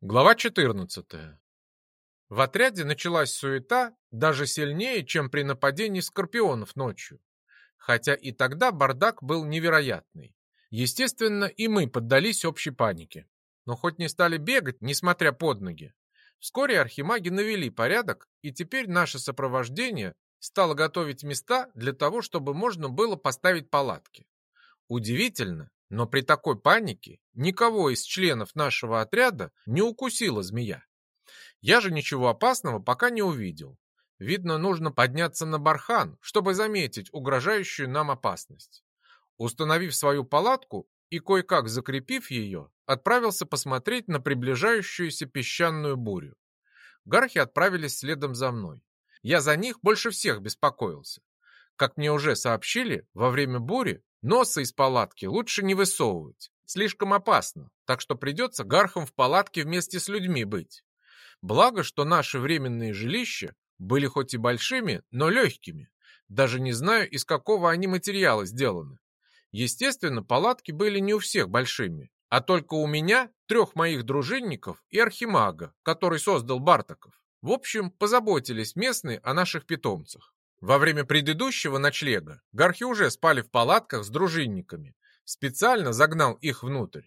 Глава 14. В отряде началась суета даже сильнее, чем при нападении скорпионов ночью. Хотя и тогда бардак был невероятный. Естественно, и мы поддались общей панике. Но хоть не стали бегать, несмотря под ноги. Вскоре архимаги навели порядок, и теперь наше сопровождение стало готовить места для того, чтобы можно было поставить палатки. Удивительно, но при такой панике никого из членов нашего отряда не укусила змея. Я же ничего опасного пока не увидел. Видно, нужно подняться на бархан, чтобы заметить угрожающую нам опасность. Установив свою палатку и кое-как закрепив ее, отправился посмотреть на приближающуюся песчаную бурю. Гархи отправились следом за мной. Я за них больше всех беспокоился. Как мне уже сообщили, во время бури Носа из палатки лучше не высовывать. Слишком опасно, так что придется гархом в палатке вместе с людьми быть. Благо, что наши временные жилища были хоть и большими, но легкими. Даже не знаю, из какого они материала сделаны. Естественно, палатки были не у всех большими, а только у меня, трех моих дружинников и архимага, который создал Бартаков. В общем, позаботились местные о наших питомцах. Во время предыдущего ночлега гархи уже спали в палатках с дружинниками. Специально загнал их внутрь.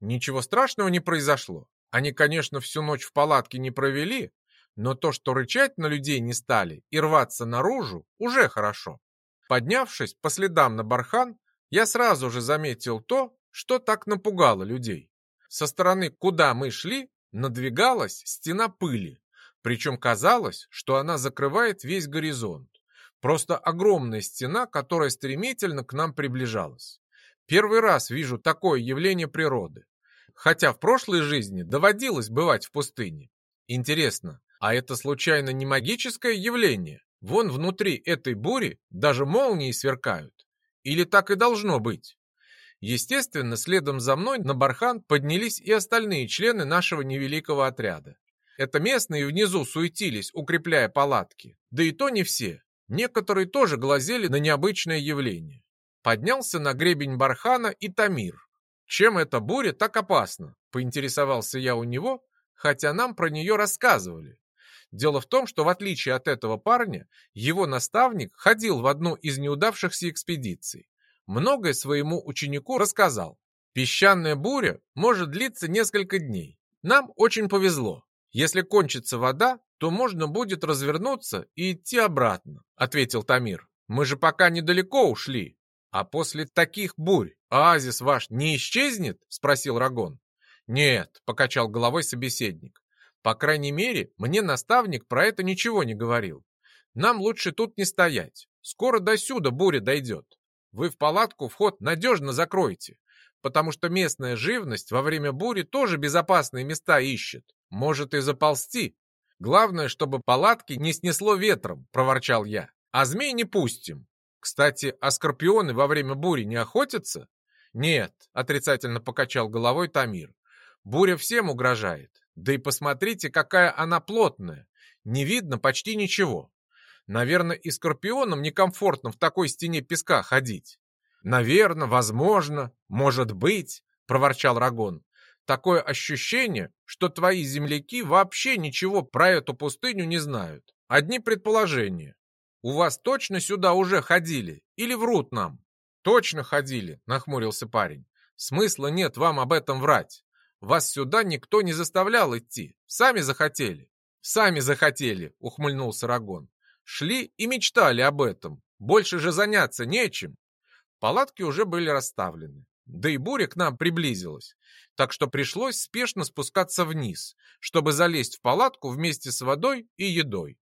Ничего страшного не произошло. Они, конечно, всю ночь в палатке не провели, но то, что рычать на людей не стали и рваться наружу, уже хорошо. Поднявшись по следам на бархан, я сразу же заметил то, что так напугало людей. Со стороны, куда мы шли, надвигалась стена пыли, причем казалось, что она закрывает весь горизонт. Просто огромная стена, которая стремительно к нам приближалась. Первый раз вижу такое явление природы. Хотя в прошлой жизни доводилось бывать в пустыне. Интересно, а это случайно не магическое явление? Вон внутри этой бури даже молнии сверкают. Или так и должно быть? Естественно, следом за мной на бархан поднялись и остальные члены нашего невеликого отряда. Это местные внизу суетились, укрепляя палатки. Да и то не все. Некоторые тоже глазели на необычное явление. Поднялся на гребень бархана и Тамир. Чем эта буря так опасна? Поинтересовался я у него, хотя нам про нее рассказывали. Дело в том, что в отличие от этого парня, его наставник ходил в одну из неудавшихся экспедиций. Многое своему ученику рассказал. Песчаная буря может длиться несколько дней. Нам очень повезло. Если кончится вода, то можно будет развернуться и идти обратно», — ответил Тамир. «Мы же пока недалеко ушли. А после таких бурь оазис ваш не исчезнет?» — спросил Рагон. «Нет», — покачал головой собеседник. «По крайней мере, мне наставник про это ничего не говорил. Нам лучше тут не стоять. Скоро до сюда буря дойдет. Вы в палатку вход надежно закроете, потому что местная живность во время бури тоже безопасные места ищет. Может и заползти, Главное, чтобы палатки не снесло ветром, проворчал я. А змей не пустим. Кстати, а скорпионы во время бури не охотятся? Нет, отрицательно покачал головой Тамир. Буря всем угрожает. Да и посмотрите, какая она плотная. Не видно почти ничего. Наверное, и скорпионам некомфортно в такой стене песка ходить. Наверное, возможно, может быть, проворчал Рагон. Такое ощущение, что твои земляки вообще ничего про эту пустыню не знают. Одни предположения. У вас точно сюда уже ходили? Или врут нам? Точно ходили, нахмурился парень. Смысла нет вам об этом врать. Вас сюда никто не заставлял идти. Сами захотели. Сами захотели, ухмыльнулся Рагон. Шли и мечтали об этом. Больше же заняться нечем. Палатки уже были расставлены. Да и буря к нам приблизилась, так что пришлось спешно спускаться вниз, чтобы залезть в палатку вместе с водой и едой.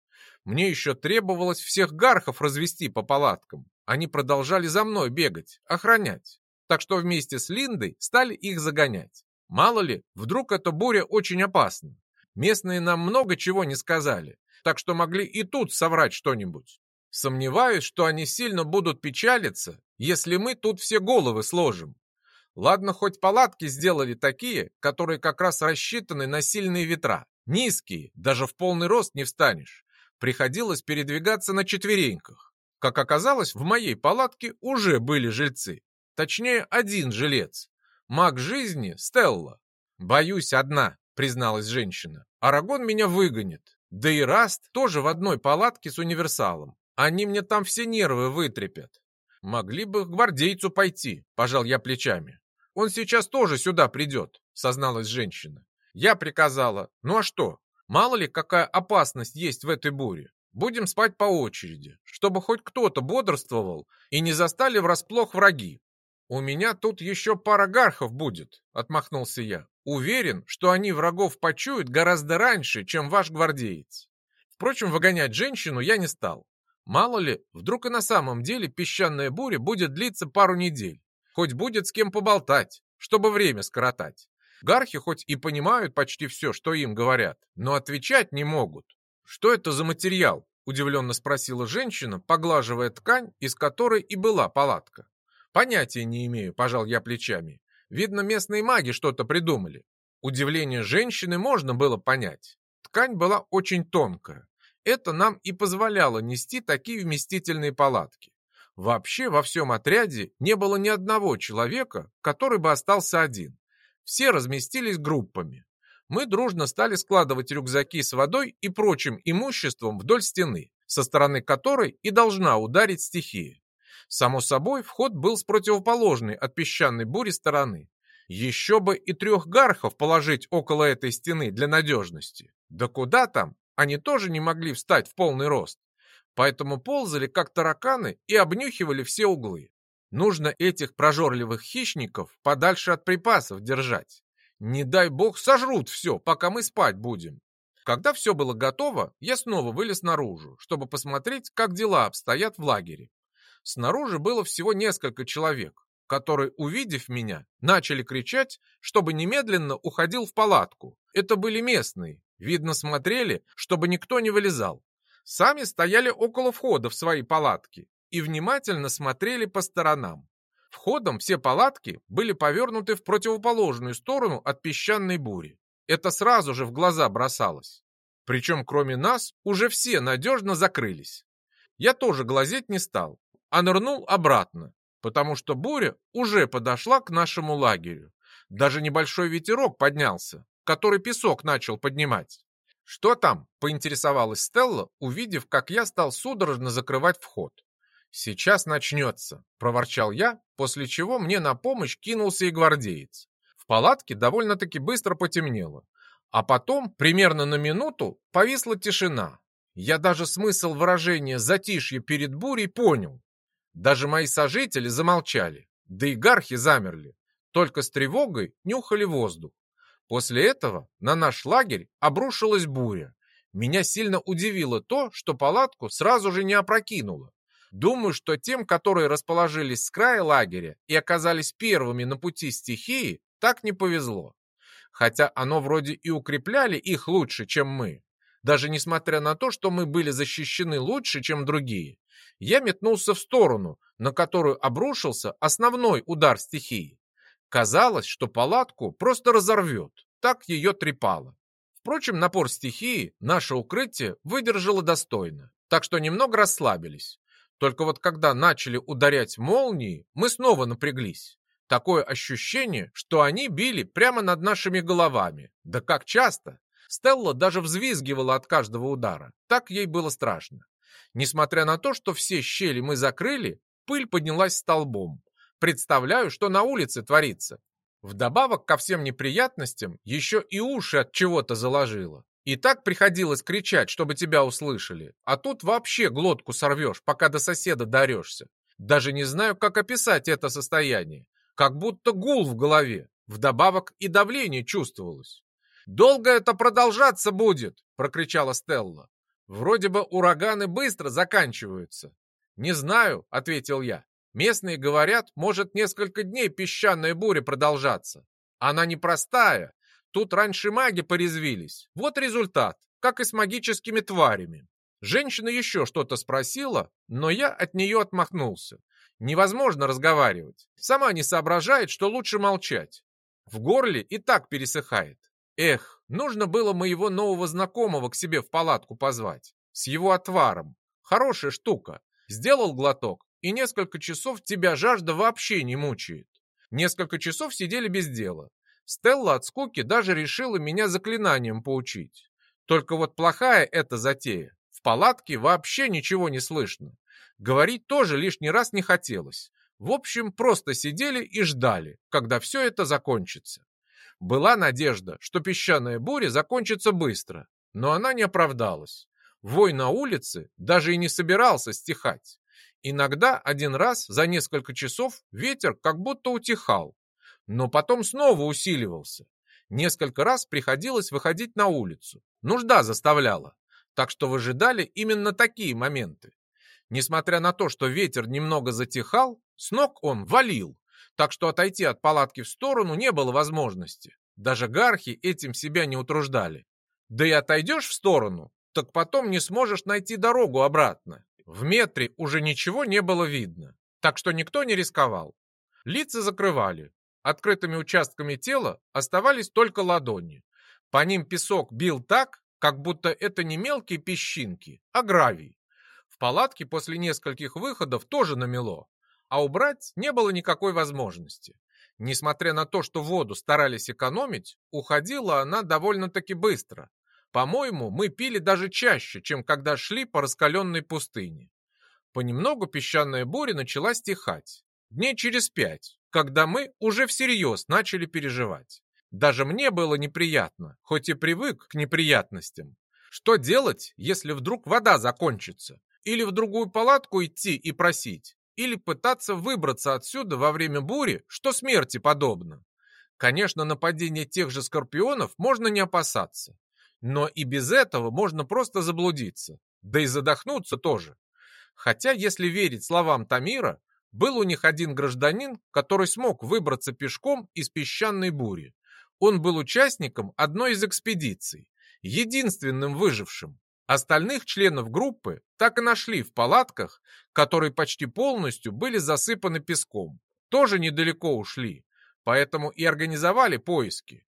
Мне еще требовалось всех гархов развести по палаткам. Они продолжали за мной бегать, охранять. Так что вместе с Линдой стали их загонять. Мало ли, вдруг эта буря очень опасна. Местные нам много чего не сказали, так что могли и тут соврать что-нибудь. Сомневаюсь, что они сильно будут печалиться, если мы тут все головы сложим. Ладно, хоть палатки сделали такие, которые как раз рассчитаны на сильные ветра. Низкие, даже в полный рост не встанешь. Приходилось передвигаться на четвереньках. Как оказалось, в моей палатке уже были жильцы. Точнее, один жилец. Маг жизни Стелла. Боюсь, одна, призналась женщина. Арагон меня выгонит. Да и Раст тоже в одной палатке с универсалом. Они мне там все нервы вытрепят. Могли бы к гвардейцу пойти, пожал я плечами. Он сейчас тоже сюда придет, созналась женщина. Я приказала. Ну а что? Мало ли, какая опасность есть в этой буре. Будем спать по очереди, чтобы хоть кто-то бодрствовал и не застали врасплох враги. У меня тут еще пара гархов будет, отмахнулся я. Уверен, что они врагов почуют гораздо раньше, чем ваш гвардеец. Впрочем, выгонять женщину я не стал. Мало ли, вдруг и на самом деле песчаная буря будет длиться пару недель. Хоть будет с кем поболтать, чтобы время скоротать. Гархи хоть и понимают почти все, что им говорят, но отвечать не могут. «Что это за материал?» – удивленно спросила женщина, поглаживая ткань, из которой и была палатка. «Понятия не имею», – пожал я плечами. «Видно, местные маги что-то придумали». Удивление женщины можно было понять. Ткань была очень тонкая. Это нам и позволяло нести такие вместительные палатки. Вообще во всем отряде не было ни одного человека, который бы остался один. Все разместились группами. Мы дружно стали складывать рюкзаки с водой и прочим имуществом вдоль стены, со стороны которой и должна ударить стихия. Само собой, вход был с противоположной от песчаной бури стороны. Еще бы и трех гархов положить около этой стены для надежности. Да куда там? Они тоже не могли встать в полный рост. Поэтому ползали, как тараканы, и обнюхивали все углы. Нужно этих прожорливых хищников подальше от припасов держать. Не дай бог сожрут все, пока мы спать будем. Когда все было готово, я снова вылез наружу, чтобы посмотреть, как дела обстоят в лагере. Снаружи было всего несколько человек, которые, увидев меня, начали кричать, чтобы немедленно уходил в палатку. Это были местные, видно смотрели, чтобы никто не вылезал. Сами стояли около входа в свои палатки и внимательно смотрели по сторонам. Входом все палатки были повернуты в противоположную сторону от песчаной бури. Это сразу же в глаза бросалось. Причем кроме нас уже все надежно закрылись. Я тоже глазеть не стал, а нырнул обратно, потому что буря уже подошла к нашему лагерю. Даже небольшой ветерок поднялся, который песок начал поднимать. «Что там?» – поинтересовалась Стелла, увидев, как я стал судорожно закрывать вход. «Сейчас начнется», — проворчал я, после чего мне на помощь кинулся и гвардеец. В палатке довольно-таки быстро потемнело. А потом, примерно на минуту, повисла тишина. Я даже смысл выражения «затишье перед бурей» понял. Даже мои сожители замолчали, да и гархи замерли, только с тревогой нюхали воздух. После этого на наш лагерь обрушилась буря. Меня сильно удивило то, что палатку сразу же не опрокинуло. Думаю, что тем, которые расположились с края лагеря и оказались первыми на пути стихии, так не повезло. Хотя оно вроде и укрепляли их лучше, чем мы. Даже несмотря на то, что мы были защищены лучше, чем другие, я метнулся в сторону, на которую обрушился основной удар стихии. Казалось, что палатку просто разорвет, так ее трепало. Впрочем, напор стихии наше укрытие выдержало достойно, так что немного расслабились. Только вот когда начали ударять молнии, мы снова напряглись. Такое ощущение, что они били прямо над нашими головами. Да как часто! Стелла даже взвизгивала от каждого удара. Так ей было страшно. Несмотря на то, что все щели мы закрыли, пыль поднялась столбом. Представляю, что на улице творится. Вдобавок ко всем неприятностям, еще и уши от чего-то заложило. И так приходилось кричать, чтобы тебя услышали. А тут вообще глотку сорвешь, пока до соседа дарешься. Даже не знаю, как описать это состояние. Как будто гул в голове. Вдобавок и давление чувствовалось. «Долго это продолжаться будет!» – прокричала Стелла. «Вроде бы ураганы быстро заканчиваются». «Не знаю», – ответил я. «Местные говорят, может несколько дней песчаная буря продолжаться. Она непростая, Тут раньше маги порезвились. Вот результат, как и с магическими тварями. Женщина еще что-то спросила, но я от нее отмахнулся. Невозможно разговаривать. Сама не соображает, что лучше молчать. В горле и так пересыхает. Эх, нужно было моего нового знакомого к себе в палатку позвать. С его отваром. Хорошая штука. Сделал глоток, и несколько часов тебя жажда вообще не мучает. Несколько часов сидели без дела. Стелла от скуки даже решила меня заклинанием поучить. Только вот плохая эта затея. В палатке вообще ничего не слышно. Говорить тоже лишний раз не хотелось. В общем, просто сидели и ждали, когда все это закончится. Была надежда, что песчаная буря закончится быстро, но она не оправдалась. Вой на улице даже и не собирался стихать. Иногда один раз за несколько часов ветер как будто утихал, но потом снова усиливался. Несколько раз приходилось выходить на улицу. Нужда заставляла. Так что выжидали именно такие моменты. Несмотря на то, что ветер немного затихал, с ног он валил, так что отойти от палатки в сторону не было возможности. Даже гархи этим себя не утруждали. Да и отойдешь в сторону, так потом не сможешь найти дорогу обратно. В метре уже ничего не было видно, так что никто не рисковал. Лица закрывали. Открытыми участками тела оставались только ладони. По ним песок бил так, как будто это не мелкие песчинки, а гравий. В палатке после нескольких выходов тоже намело, а убрать не было никакой возможности. Несмотря на то, что воду старались экономить, уходила она довольно-таки быстро. По-моему, мы пили даже чаще, чем когда шли по раскаленной пустыне. Понемногу песчаная буря начала стихать. Дней через пять, когда мы уже всерьез начали переживать. Даже мне было неприятно, хоть и привык к неприятностям. Что делать, если вдруг вода закончится? Или в другую палатку идти и просить? Или пытаться выбраться отсюда во время бури, что смерти подобно? Конечно, нападение тех же скорпионов можно не опасаться. Но и без этого можно просто заблудиться. Да и задохнуться тоже. Хотя, если верить словам Тамира, был у них один гражданин, который смог выбраться пешком из песчаной бури. Он был участником одной из экспедиций, единственным выжившим. Остальных членов группы так и нашли в палатках, которые почти полностью были засыпаны песком. Тоже недалеко ушли, поэтому и организовали поиски.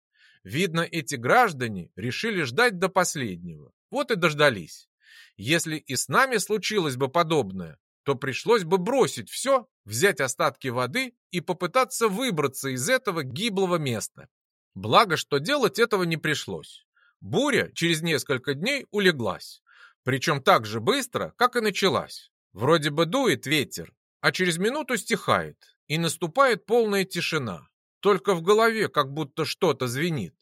Видно, эти граждане решили ждать до последнего. Вот и дождались. Если и с нами случилось бы подобное, то пришлось бы бросить все, взять остатки воды и попытаться выбраться из этого гиблого места. Благо, что делать этого не пришлось. Буря через несколько дней улеглась. Причем так же быстро, как и началась. Вроде бы дует ветер, а через минуту стихает, и наступает полная тишина. Только в голове как будто что-то звенит.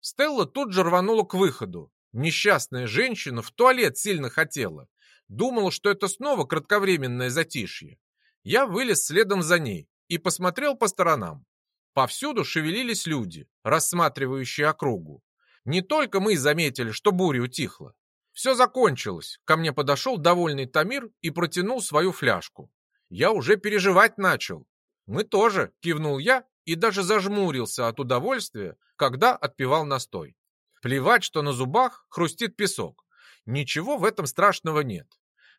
Стелла тут же рванула к выходу. Несчастная женщина в туалет сильно хотела. Думала, что это снова кратковременное затишье. Я вылез следом за ней и посмотрел по сторонам. Повсюду шевелились люди, рассматривающие округу. Не только мы заметили, что буря утихла. Все закончилось. Ко мне подошел довольный Тамир и протянул свою фляжку. Я уже переживать начал. Мы тоже, кивнул я и даже зажмурился от удовольствия, когда отпивал настой. Плевать, что на зубах хрустит песок. Ничего в этом страшного нет.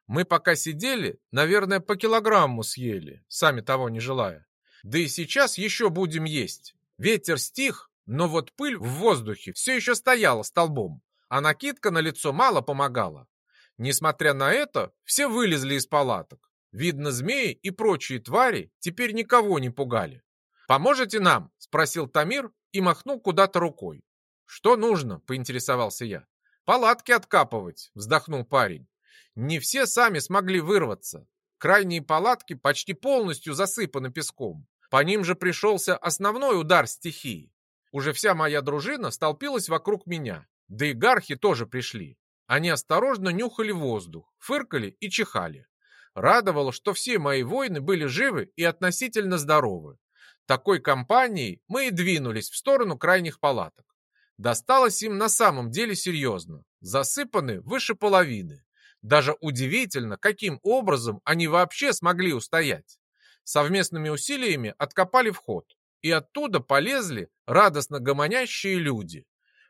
Мы пока сидели, наверное, по килограмму съели, сами того не желая. Да и сейчас еще будем есть. Ветер стих, но вот пыль в воздухе все еще стояла столбом, а накидка на лицо мало помогала. Несмотря на это, все вылезли из палаток. Видно, змеи и прочие твари теперь никого не пугали. «Поможете нам?» – спросил Тамир и махнул куда-то рукой. «Что нужно?» – поинтересовался я. «Палатки откапывать», – вздохнул парень. «Не все сами смогли вырваться. Крайние палатки почти полностью засыпаны песком. По ним же пришелся основной удар стихии. Уже вся моя дружина столпилась вокруг меня, да и гархи тоже пришли. Они осторожно нюхали воздух, фыркали и чихали. Радовало, что все мои воины были живы и относительно здоровы. Такой компанией мы и двинулись в сторону крайних палаток. Досталось им на самом деле серьезно. Засыпаны выше половины. Даже удивительно, каким образом они вообще смогли устоять. Совместными усилиями откопали вход и оттуда полезли радостно гомонящие люди.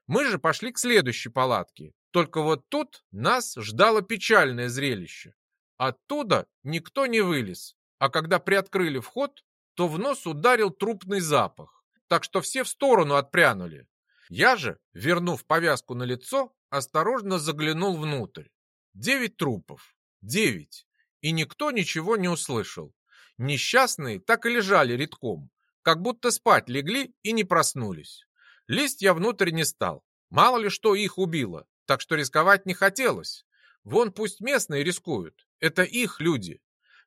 Мы же пошли к следующей палатке. Только вот тут нас ждало печальное зрелище. Оттуда никто не вылез, а когда приоткрыли вход, то в нос ударил трупный запах, так что все в сторону отпрянули. Я же, вернув повязку на лицо, осторожно заглянул внутрь. Девять трупов. Девять. И никто ничего не услышал. Несчастные так и лежали редком, как будто спать легли и не проснулись. Лезть я внутрь не стал. Мало ли что их убило, так что рисковать не хотелось. Вон пусть местные рискуют, это их люди.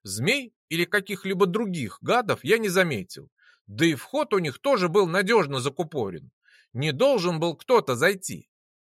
Змей или каких-либо других гадов я не заметил. Да и вход у них тоже был надежно закупорен. Не должен был кто-то зайти.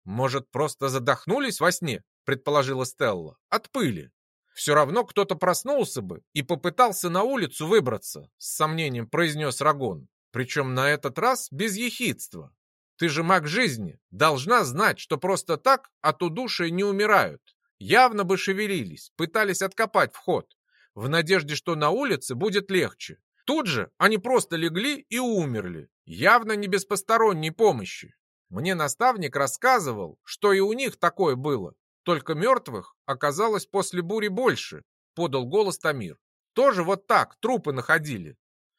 Может, просто задохнулись во сне, предположила Стелла, от пыли. Все равно кто-то проснулся бы и попытался на улицу выбраться, с сомнением произнес Рагон. Причем на этот раз без ехидства. Ты же маг жизни, должна знать, что просто так от удушия не умирают. Явно бы шевелились, пытались откопать вход, в надежде, что на улице будет легче. Тут же они просто легли и умерли, явно не без посторонней помощи. Мне наставник рассказывал, что и у них такое было, только мертвых оказалось после бури больше, подал голос Тамир. Тоже вот так трупы находили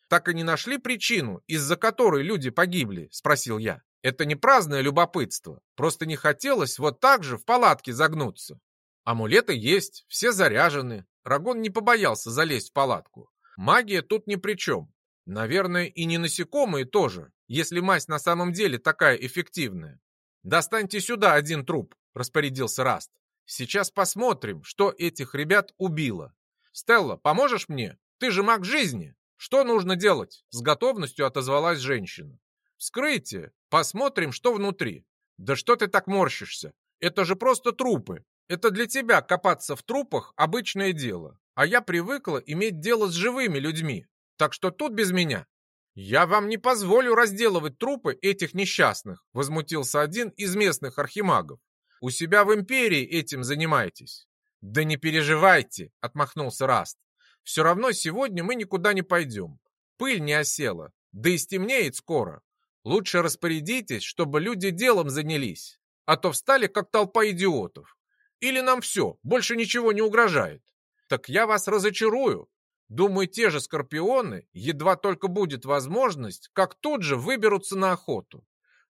так и не нашли причину, из-за которой люди погибли?» – спросил я. «Это не праздное любопытство, просто не хотелось вот так же в палатке загнуться. Амулеты есть, все заряжены». Рагон не побоялся залезть в палатку. Магия тут ни при чем. Наверное, и не насекомые тоже, если мазь на самом деле такая эффективная. «Достаньте сюда один труп», — распорядился Раст. «Сейчас посмотрим, что этих ребят убило. Стелла, поможешь мне? Ты же маг жизни!» «Что нужно делать?» — с готовностью отозвалась женщина. «Вскрытие. Посмотрим, что внутри». «Да что ты так морщишься? Это же просто трупы. Это для тебя копаться в трупах — обычное дело. А я привыкла иметь дело с живыми людьми. Так что тут без меня». «Я вам не позволю разделывать трупы этих несчастных», — возмутился один из местных архимагов. «У себя в империи этим занимаетесь». «Да не переживайте», — отмахнулся Раст. Все равно сегодня мы никуда не пойдем. Пыль не осела, да и стемнеет скоро. Лучше распорядитесь, чтобы люди делом занялись, а то встали как толпа идиотов. Или нам все, больше ничего не угрожает. Так я вас разочарую. Думаю, те же скорпионы, едва только будет возможность, как тут же выберутся на охоту.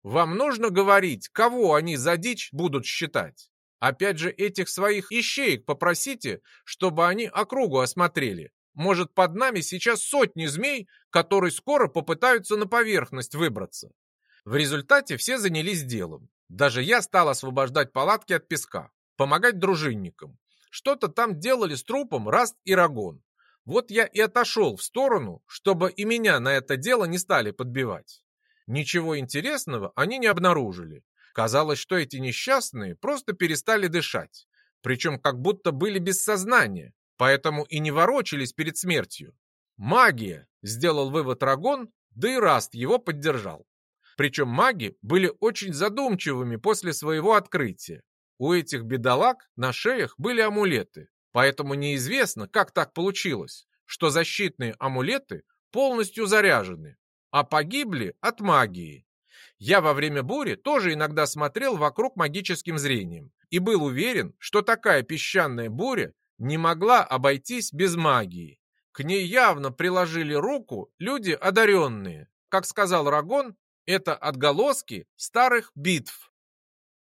Вам нужно говорить, кого они за дичь будут считать. Опять же, этих своих ищеек попросите, чтобы они округу осмотрели. Может, под нами сейчас сотни змей, которые скоро попытаются на поверхность выбраться. В результате все занялись делом. Даже я стал освобождать палатки от песка, помогать дружинникам. Что-то там делали с трупом Раст и Рагон. Вот я и отошел в сторону, чтобы и меня на это дело не стали подбивать. Ничего интересного они не обнаружили. Казалось, что эти несчастные просто перестали дышать, причем как будто были без сознания, поэтому и не ворочались перед смертью. «Магия!» — сделал вывод Рагон, да и Раст его поддержал. Причем маги были очень задумчивыми после своего открытия. У этих бедолаг на шеях были амулеты, поэтому неизвестно, как так получилось, что защитные амулеты полностью заряжены, а погибли от магии. Я во время бури тоже иногда смотрел вокруг магическим зрением и был уверен, что такая песчаная буря не могла обойтись без магии. К ней явно приложили руку люди одаренные. Как сказал Рагон, это отголоски старых битв.